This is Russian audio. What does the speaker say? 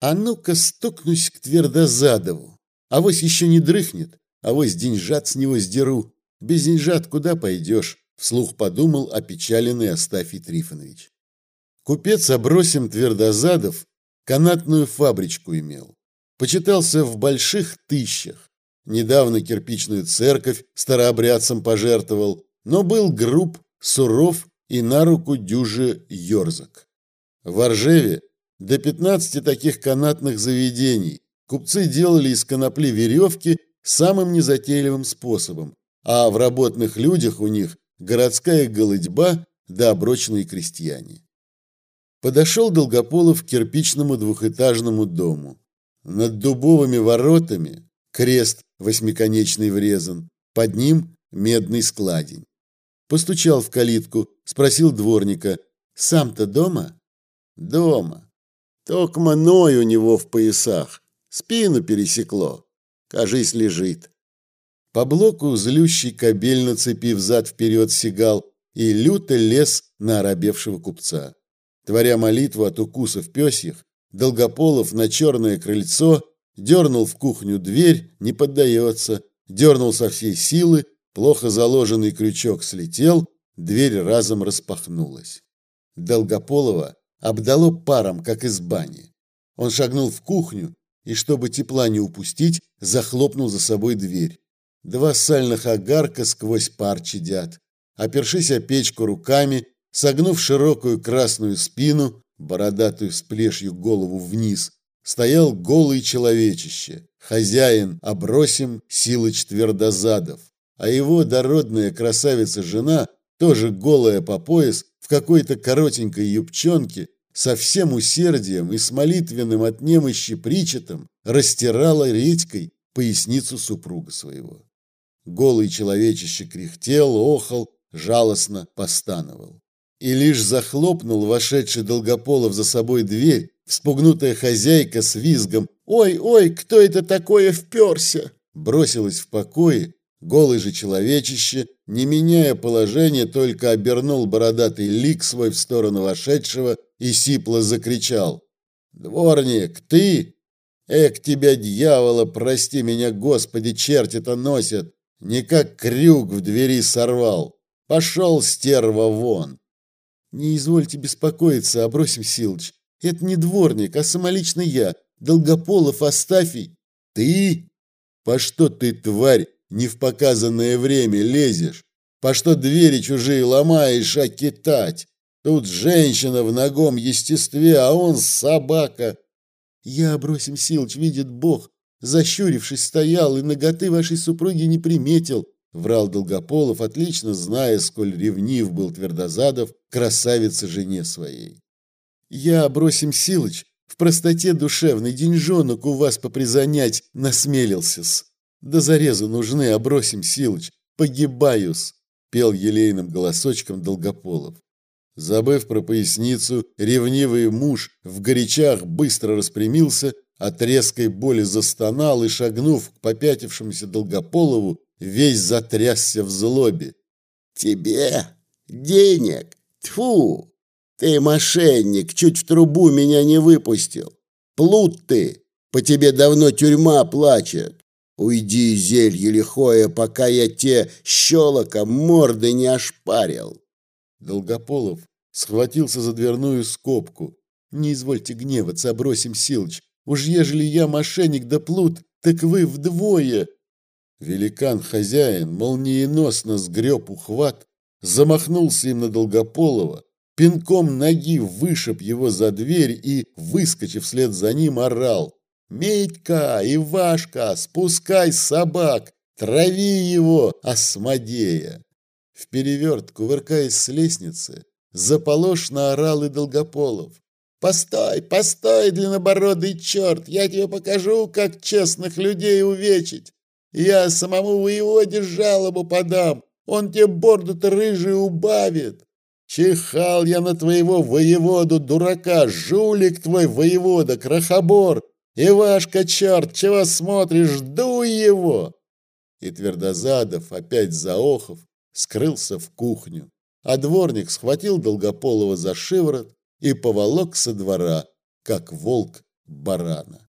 А ну-ка стукнусь к Твердозадову. Авось еще не дрыхнет, авось деньжат с него сдеру. Без деньжат куда пойдешь? Вслух подумал опечаленный Астафий Трифонович. Купец Абросим Твердозадов канатную фабричку имел. Почитался в больших тысячах. Недавно кирпичную церковь старообрядцам пожертвовал, но был груб, суров и на руку дюже ерзок. В Оржеве до 15 таких канатных заведений купцы делали из конопли веревки самым незатейливым способом, а в работных людях у них городская голыдьба да оброчные крестьяне. Подошел Долгополов к кирпичному двухэтажному дому. Над дубовыми воротами крест восьмиконечный врезан, под ним медный складень. Постучал в калитку, спросил дворника, «Сам-то дома?» «Дома. Токма ной у него в поясах, спину пересекло. Кажись, лежит». По блоку злющий кобель, нацепив зад-вперед, сигал и люто лез на оробевшего купца. Творя молитву от укусов пёсьих, Долгополов на черное крыльцо дернул в кухню дверь, не поддается, дернул со всей силы, плохо заложенный крючок слетел, дверь разом распахнулась. Долгополова обдало паром, как из бани. Он шагнул в кухню и, чтобы тепла не упустить, захлопнул за собой дверь. Два сальных огарка сквозь пар чадят. Опершись о печку руками, согнув широкую красную спину, бородатую с плешью голову вниз, стоял голый человечище, хозяин Обросим Силыч Твердозадов, а его дородная красавица-жена, тоже голая по пояс, в какой-то коротенькой юбчонке, со всем усердием и с молитвенным от немощи причетом растирала редькой поясницу супруга своего. Голый человечище кряхтел, охал, жалостно постановал. И лишь захлопнул вошедший Долгополов за собой дверь, Вспугнутая хозяйка с визгом «Ой, ой, кто это такое вперся?» бросилась в покое, голый же человечище, не меняя положения, только обернул бородатый лик свой в сторону вошедшего и сипло закричал «Дворник, ты? Эх, тебя, дьявола, прости меня, Господи, черти-то носят! Не как крюк в двери сорвал! Пошел, стерва, вон!» «Не извольте беспокоиться, Абросим Силыч, это не дворник, а самолично я, Долгополов Астафий. Ты? По что ты, тварь, не в показанное время лезешь? По что двери чужие ломаешь, а китать? Тут женщина в ногом естестве, а он собака. Я, бросим Силыч, видит Бог, защурившись, стоял и ноготы вашей супруги не приметил. Врал Долгополов, отлично зная, сколь ревнив был Твердозадов красавице жене своей. Я, Бросим Силыч, в простоте душевной деньжонок у вас попризанять насмелился-с. Да зарезу нужны, Абросим Силыч, погибаю-с, пел елейным голосочком Долгополов. Забыв про поясницу, ревнивый муж в горячах быстро распрямился, от резкой боли застонал и, шагнув к попятившемуся Долгополову, весь затрясся в злобе. «Тебе денег? Тьфу! Ты мошенник, чуть в трубу меня не выпустил. Плут ты, по тебе давно тюрьма плачет. Уйди, зелье лихое, пока я те щелоком морды не ошпарил. Долгополов схватился за дверную скобку. Не извольте гневаться, бросим Силыч. Уж ежели я мошенник да плут, так вы вдвое. Великан-хозяин молниеносно сгреб ухват, замахнулся им на Долгополова, пинком ноги вышиб его за дверь и, выскочив вслед за ним, орал. «Медька, Ивашка, спускай собак, трави его, осмодея!» В переверт, кувыркаясь с лестницы, заполошно орал и Долгополов. «Постой, постой, длиннобородый черт, я тебе покажу, как честных людей увечить. Я самому воеводе жалобу подам, он тебе борду-то рыжий убавит». Чихал я на твоего воеводу, дурака, жулик твой воевода, крохобор. Ивашка, черт, чего смотришь, дуй его!» И Твердозадов, опять заохов, скрылся в кухню, а дворник схватил Долгополова за шиворот и поволок со двора, как волк барана.